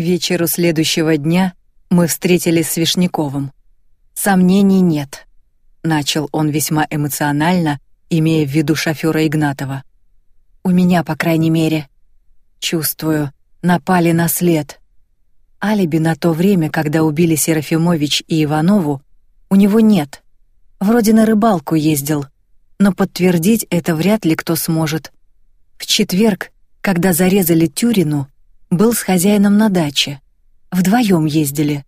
вечеру следующего дня мы встретились с Вишняковым. Сомнений нет, начал он весьма эмоционально, имея в виду шофера Игнатова. У меня, по крайней мере, чувствую, напали на след. Алиби на то время, когда убили Серафимович и Иванову, у него нет. Вроде на рыбалку ездил, но подтвердить это вряд ли кто сможет. В четверг, когда зарезали Тюрину, был с хозяином на даче. Вдвоем ездили.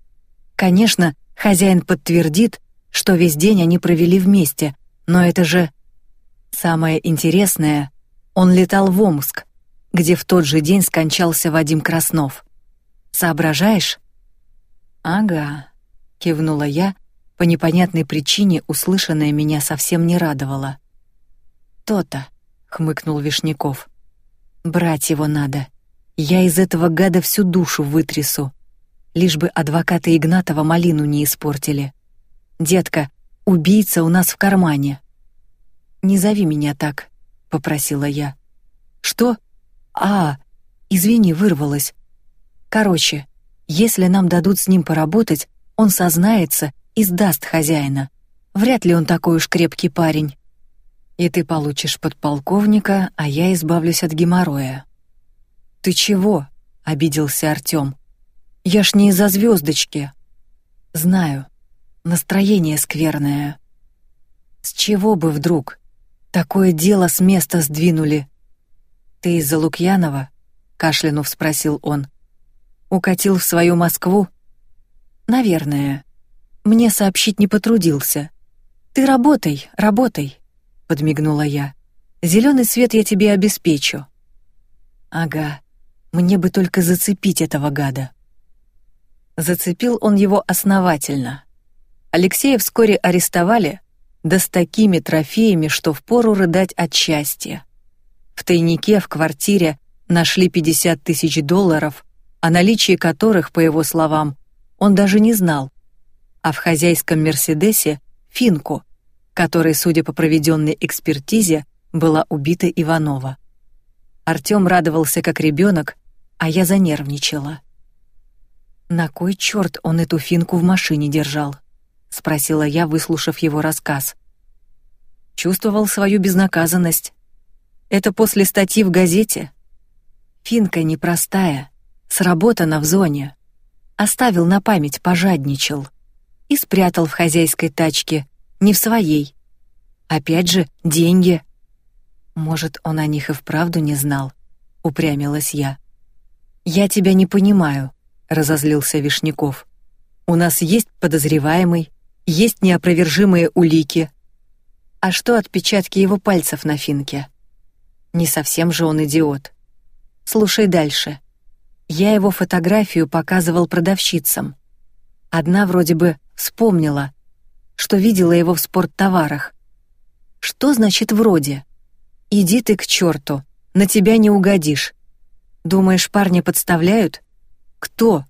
Конечно, хозяин подтвердит, что весь день они провели вместе, но это же самое интересное. Он летал в Омск, где в тот же день скончался Вадим Краснов. Соображаешь? Ага, кивнула я. По непонятной причине услышанное меня совсем не радовало. То-то, хмыкнул Вишняков. Брать его надо. Я из этого гада всю душу вытрясу, лишь бы адвокаты Игнатова малину не испортили. Детка, убийца у нас в кармане. Не зови меня так, попросила я. Что? А, извини, вырвалась. Короче, если нам дадут с ним поработать, он сознается и сдаст хозяина. Вряд ли он такой уж крепкий парень. И ты получишь подполковника, а я избавлюсь от геморроя. Ты чего? обиделся Артём. Я ж не из-за звездочки. Знаю. Настроение скверное. С чего бы вдруг? Такое дело с места сдвинули. Ты из-за Лукьянова? кашлянув спросил он. Укатил в свою Москву? Наверное. Мне сообщить не потрудился. Ты работай, работай, подмигнула я. Зеленый свет я тебе обеспечу. Ага. Мне бы только зацепить этого гада. Зацепил он его основательно. Алексея вскоре арестовали, да с такими трофеями, что впору рыдать от счастья. В тайнике в квартире нашли 50 тысяч долларов, о наличии которых, по его словам, он даже не знал, а в хозяйском Мерседесе финку, которой, судя по проведенной экспертизе, была убита Иванова. Артём радовался как ребенок, а я занервничала. На кой черт он эту финку в машине держал? спросила я, выслушав его рассказ. Чувствовал свою безнаказанность. Это после статьи в газете. Финка непростая, сработана в зоне. Оставил на память, пожадничал и спрятал в хозяйской тачке, не в своей. Опять же, деньги. Может, он о них и вправду не знал? Упрямилась я. Я тебя не понимаю, разозлился Вишняков. У нас есть подозреваемый, есть неопровержимые улики. А что отпечатки его пальцев на финке? Не совсем же он идиот. Слушай дальше. Я его фотографию показывал продавщицам. Одна вроде бы вспомнила, что видела его в спорттоварах. Что значит вроде? Иди ты к черту, на тебя не угодишь. Думаешь, парня подставляют? Кто?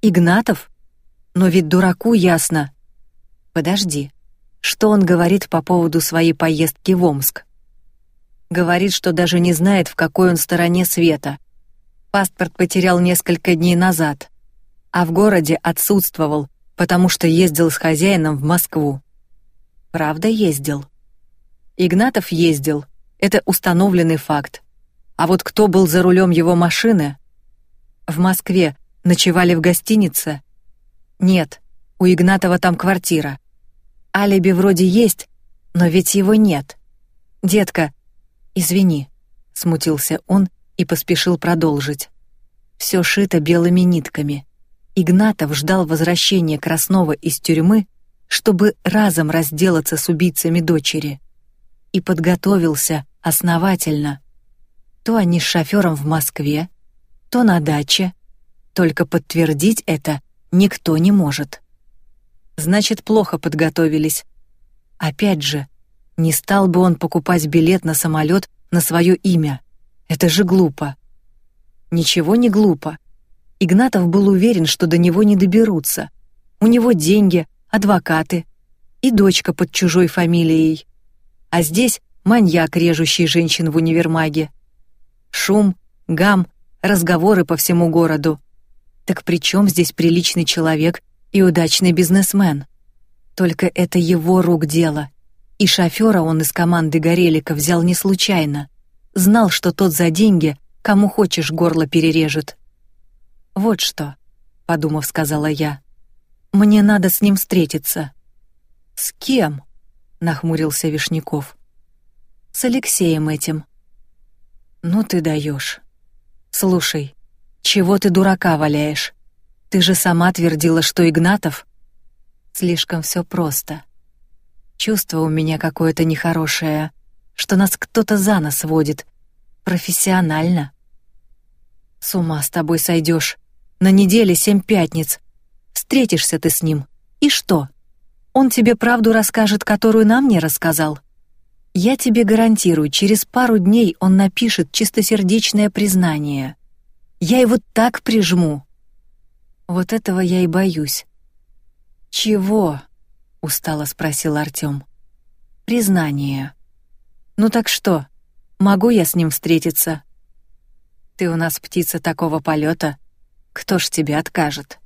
Игнатов? Но ведь дураку ясно. Подожди. Что он говорит по поводу своей поездки в Омск? Говорит, что даже не знает, в какой он стороне света. Паспорт потерял несколько дней назад, а в городе отсутствовал, потому что ездил с хозяином в Москву. Правда, ездил. Игнатов ездил. Это установленный факт. А вот кто был за рулем его машины? В Москве ночевали в гостинице? Нет, у Игнатова там квартира. Алиби вроде есть, но ведь его нет. Детка, извини, смутился он и поспешил продолжить. Все шито белыми нитками. Игнатов ждал возвращения Краснова из тюрьмы, чтобы разом разделаться с убийцами дочери, и подготовился основательно. То они с шофером в Москве, то на даче. Только подтвердить это никто не может. Значит, плохо подготовились. Опять же, не стал бы он покупать билет на самолет на свое имя. Это же глупо. Ничего не глупо. Игнатов был уверен, что до него не доберутся. У него деньги, адвокаты и дочка под чужой фамилией. А здесь маньяк, режущий женщин в универмаге. Шум, гам, разговоры по всему городу. Так при чем здесь приличный человек и удачный бизнесмен? Только это его рук дело. И шофера он из команды Горелика взял не случайно. Знал, что тот за деньги кому хочешь горло перережет. Вот что, подумав, сказала я. Мне надо с ним встретиться. С кем? нахмурился Вишняков. С Алексеем этим. Ну ты даешь. Слушай, чего ты дурака валяешь? Ты же сама твердила, что Игнатов Слишком все просто. Чувство у меня какое-то нехорошее, что нас кто-то за нос водит. Профессионально. С ума с тобой сойдешь. На неделе семь пятниц. Встретишься ты с ним. И что? Он тебе правду расскажет, которую нам не рассказал. Я тебе гарантирую, через пару дней он напишет чистосердечное признание. Я его так прижму. Вот этого я и боюсь. Чего? устало спросил Артём. Признание. Ну так что? Могу я с ним встретиться? Ты у нас птица такого полета, кто ж тебе откажет?